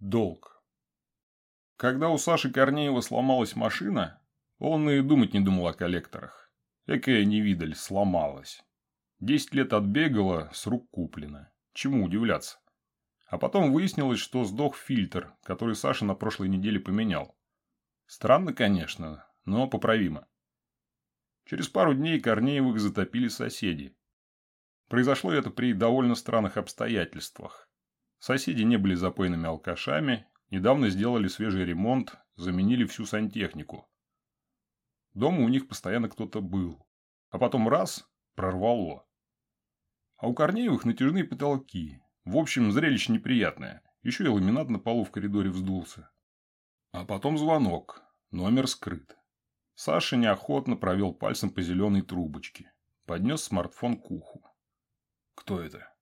Долг. Когда у Саши Корнеева сломалась машина, он и думать не думал о коллекторах. Экая невидаль сломалась. Десять лет отбегала, с рук куплена. Чему удивляться? А потом выяснилось, что сдох фильтр, который Саша на прошлой неделе поменял. Странно, конечно, но поправимо. Через пару дней Корнеевых затопили соседи. Произошло это при довольно странных обстоятельствах. Соседи не были запойными алкашами, недавно сделали свежий ремонт, заменили всю сантехнику. Дома у них постоянно кто-то был. А потом раз – прорвало. А у Корнеевых натяжные потолки. В общем, зрелище неприятное. Еще и ламинат на полу в коридоре вздулся. А потом звонок. Номер скрыт. Саша неохотно провел пальцем по зеленой трубочке. Поднес смартфон к уху. Кто это?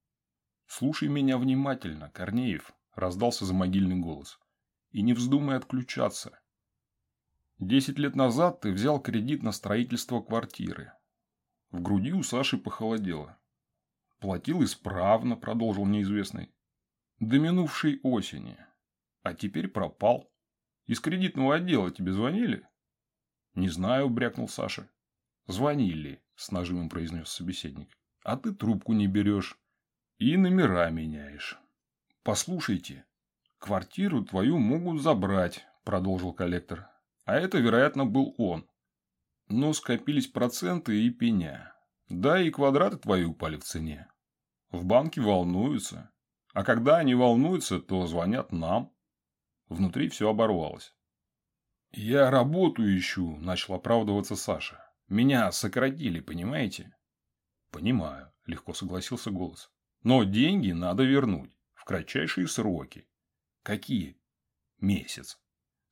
«Слушай меня внимательно, Корнеев», – раздался за могильный голос. «И не вздумай отключаться. Десять лет назад ты взял кредит на строительство квартиры. В груди у Саши похолодело. Платил исправно, продолжил неизвестный. До минувшей осени. А теперь пропал. Из кредитного отдела тебе звонили? Не знаю, брякнул Саша. Звонили, с нажимом произнес собеседник. А ты трубку не берешь. И номера меняешь. Послушайте, квартиру твою могут забрать, продолжил коллектор. А это, вероятно, был он. Но скопились проценты и пеня. Да и квадраты твои упали в цене. В банке волнуются. А когда они волнуются, то звонят нам. Внутри все оборвалось. «Я работу ищу», – начал оправдываться Саша. «Меня сократили, понимаете?» «Понимаю», – легко согласился голос. Но деньги надо вернуть в кратчайшие сроки. Какие? Месяц.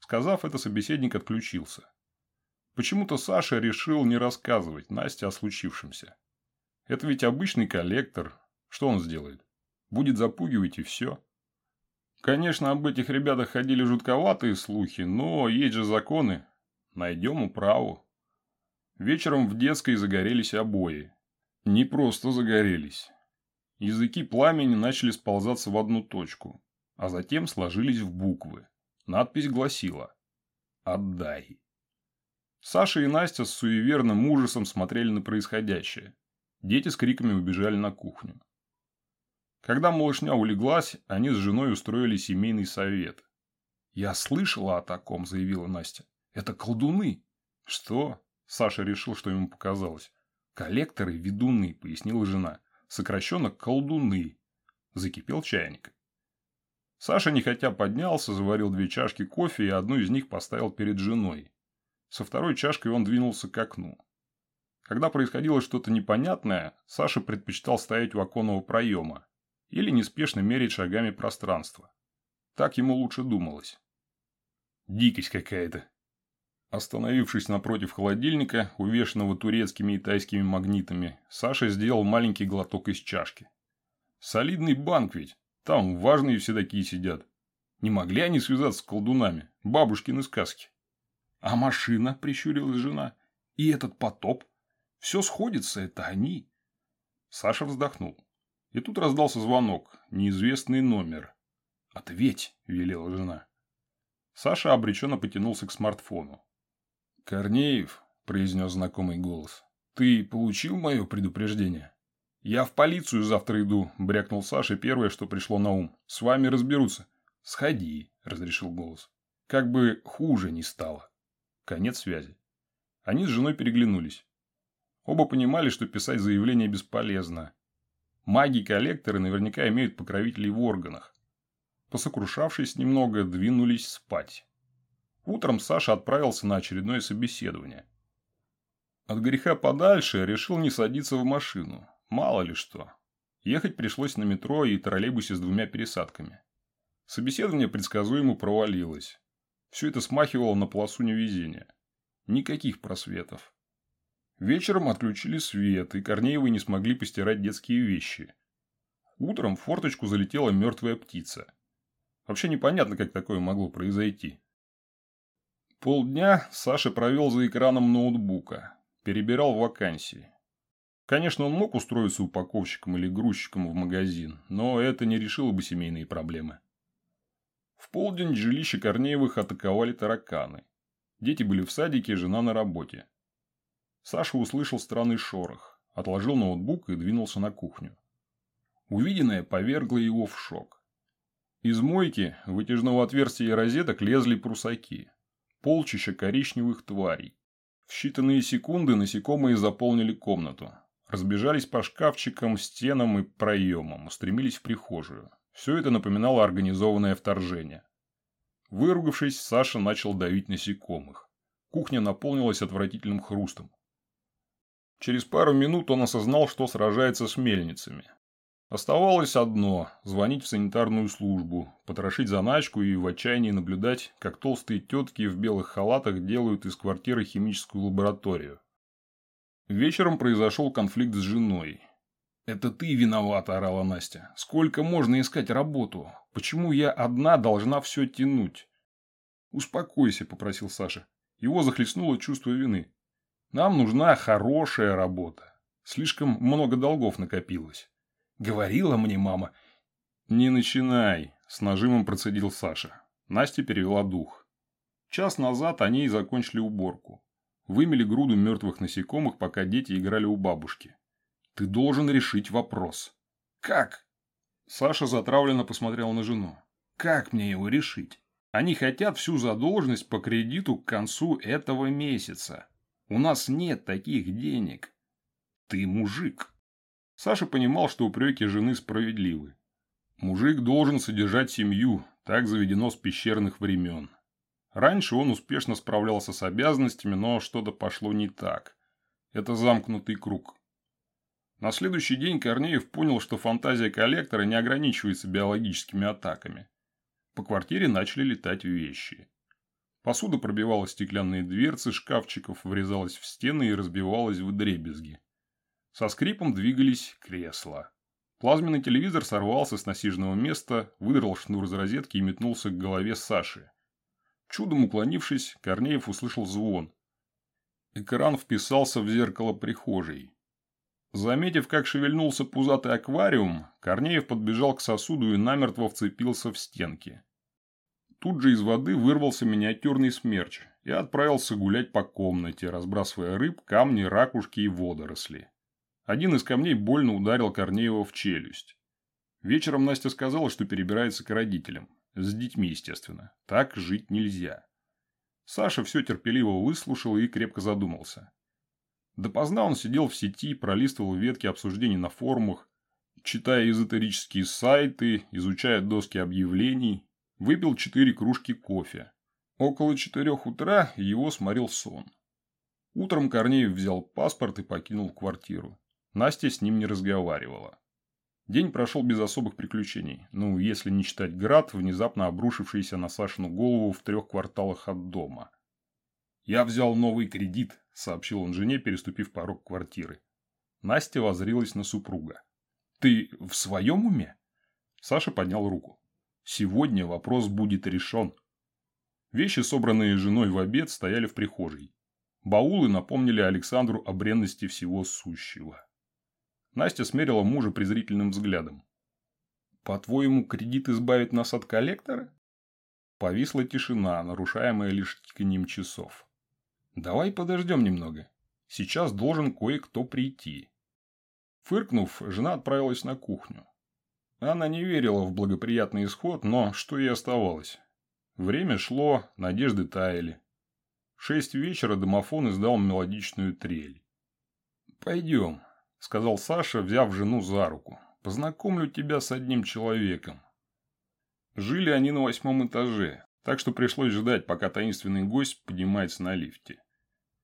Сказав это, собеседник отключился. Почему-то Саша решил не рассказывать Насте о случившемся. Это ведь обычный коллектор. Что он сделает? Будет запугивать и все. Конечно, об этих ребятах ходили жутковатые слухи, но есть же законы. Найдем управу. Вечером в детской загорелись обои. Не просто загорелись. Языки пламени начали сползаться в одну точку, а затем сложились в буквы. Надпись гласила «Отдай». Саша и Настя с суеверным ужасом смотрели на происходящее. Дети с криками убежали на кухню. Когда малышня улеглась, они с женой устроили семейный совет. «Я слышала о таком», – заявила Настя. «Это колдуны». «Что?» – Саша решил, что ему показалось. «Коллекторы – ведуны», – пояснила жена сокращенно колдуны. Закипел чайник. Саша нехотя поднялся, заварил две чашки кофе и одну из них поставил перед женой. Со второй чашкой он двинулся к окну. Когда происходило что-то непонятное, Саша предпочитал стоять у оконного проема или неспешно мерить шагами пространство. Так ему лучше думалось. Дикость какая-то. Остановившись напротив холодильника, увешанного турецкими и тайскими магнитами, Саша сделал маленький глоток из чашки. Солидный банк ведь. Там важные все такие сидят. Не могли они связаться с колдунами? Бабушкины сказки. А машина, прищурилась жена. И этот потоп. Все сходится, это они. Саша вздохнул. И тут раздался звонок. Неизвестный номер. «Ответь», – велела жена. Саша обреченно потянулся к смартфону. «Корнеев», – произнес знакомый голос, – «ты получил мое предупреждение?» «Я в полицию завтра иду», – брякнул Саша первое, что пришло на ум. «С вами разберутся». «Сходи», – разрешил голос. «Как бы хуже не стало». Конец связи. Они с женой переглянулись. Оба понимали, что писать заявление бесполезно. Маги-коллекторы наверняка имеют покровителей в органах. Посокрушавшись немного, двинулись спать. Утром Саша отправился на очередное собеседование. От греха подальше решил не садиться в машину. Мало ли что. Ехать пришлось на метро и троллейбусе с двумя пересадками. Собеседование предсказуемо провалилось. Все это смахивало на полосу невезения. Никаких просветов. Вечером отключили свет, и Корнеевы не смогли постирать детские вещи. Утром в форточку залетела мертвая птица. Вообще непонятно, как такое могло произойти. Полдня Саша провел за экраном ноутбука, перебирал вакансии. Конечно, он мог устроиться упаковщиком или грузчиком в магазин, но это не решило бы семейные проблемы. В полдень жилище Корнеевых атаковали тараканы. Дети были в садике, жена на работе. Саша услышал странный шорох, отложил ноутбук и двинулся на кухню. Увиденное повергло его в шок. Из мойки, вытяжного отверстия розеток лезли прусаки. Полчища коричневых тварей. В считанные секунды насекомые заполнили комнату. Разбежались по шкафчикам, стенам и проемам, устремились в прихожую. Все это напоминало организованное вторжение. Выругавшись, Саша начал давить насекомых. Кухня наполнилась отвратительным хрустом. Через пару минут он осознал, что сражается с мельницами. Оставалось одно – звонить в санитарную службу, потрошить заначку и в отчаянии наблюдать, как толстые тетки в белых халатах делают из квартиры химическую лабораторию. Вечером произошел конфликт с женой. «Это ты виновата», – орала Настя. «Сколько можно искать работу? Почему я одна должна все тянуть?» «Успокойся», – попросил Саша. Его захлестнуло чувство вины. «Нам нужна хорошая работа. Слишком много долгов накопилось». Говорила мне мама. «Не начинай», – с нажимом процедил Саша. Настя перевела дух. Час назад они и закончили уборку. Вымели груду мертвых насекомых, пока дети играли у бабушки. Ты должен решить вопрос. Как? Саша затравленно посмотрел на жену. Как мне его решить? Они хотят всю задолженность по кредиту к концу этого месяца. У нас нет таких денег. Ты мужик. Саша понимал, что упреки жены справедливы. Мужик должен содержать семью, так заведено с пещерных времен. Раньше он успешно справлялся с обязанностями, но что-то пошло не так. Это замкнутый круг. На следующий день Корнеев понял, что фантазия коллектора не ограничивается биологическими атаками. По квартире начали летать вещи. Посуда пробивала стеклянные дверцы шкафчиков, врезалась в стены и разбивалась в дребезги. Со скрипом двигались кресла. Плазменный телевизор сорвался с насиженного места, выдрал шнур из розетки и метнулся к голове Саши. Чудом уклонившись, Корнеев услышал звон. Экран вписался в зеркало прихожей. Заметив, как шевельнулся пузатый аквариум, Корнеев подбежал к сосуду и намертво вцепился в стенки. Тут же из воды вырвался миниатюрный смерч и отправился гулять по комнате, разбрасывая рыб, камни, ракушки и водоросли. Один из камней больно ударил Корнеева в челюсть. Вечером Настя сказала, что перебирается к родителям. С детьми, естественно. Так жить нельзя. Саша все терпеливо выслушал и крепко задумался. Допоздна он сидел в сети, пролистывал ветки обсуждений на форумах, читая эзотерические сайты, изучая доски объявлений, выпил четыре кружки кофе. Около четырех утра его сморил сон. Утром Корнеев взял паспорт и покинул квартиру. Настя с ним не разговаривала. День прошел без особых приключений, ну, если не считать град, внезапно обрушившийся на Сашину голову в трех кварталах от дома. «Я взял новый кредит», – сообщил он жене, переступив порог квартиры. Настя возрилась на супруга. «Ты в своем уме?» Саша поднял руку. «Сегодня вопрос будет решен». Вещи, собранные женой в обед, стояли в прихожей. Баулы напомнили Александру о бренности всего сущего. Настя смерила мужа презрительным взглядом. «По-твоему, кредит избавит нас от коллектора?» Повисла тишина, нарушаемая лишь тиканьем часов. Давай подождем немного. Сейчас должен кое-кто прийти. Фыркнув, жена отправилась на кухню. Она не верила в благоприятный исход, но что ей оставалось? Время шло, надежды таяли. В шесть вечера домофон издал мелодичную трель. «Пойдем», — сказал Саша, взяв жену за руку. «Познакомлю тебя с одним человеком». Жили они на восьмом этаже, так что пришлось ждать, пока таинственный гость поднимается на лифте.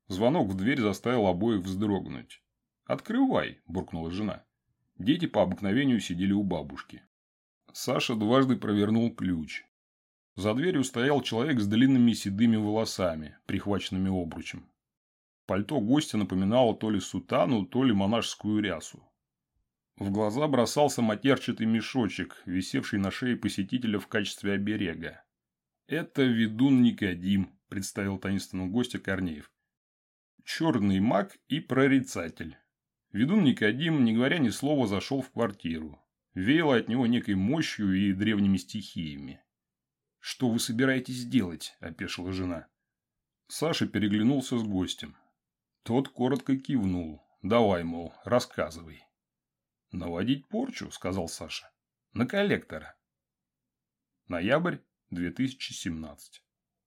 Звонок в дверь заставил обоих вздрогнуть. «Открывай!» – буркнула жена. Дети по обыкновению сидели у бабушки. Саша дважды провернул ключ. За дверью стоял человек с длинными седыми волосами, прихваченными обручем. Пальто гостя напоминало то ли сутану, то ли монашескую рясу. В глаза бросался матерчатый мешочек, висевший на шее посетителя в качестве оберега. «Это ведун Никодим», – представил таинственному гостя Корнеев. «Черный маг и прорицатель». Ведун Никодим, не говоря ни слова, зашел в квартиру. Веяло от него некой мощью и древними стихиями. «Что вы собираетесь делать?» – опешила жена. Саша переглянулся с гостем. Тот коротко кивнул. «Давай, мол, рассказывай». «Наводить порчу», – сказал Саша. «На коллектора». Ноябрь 2017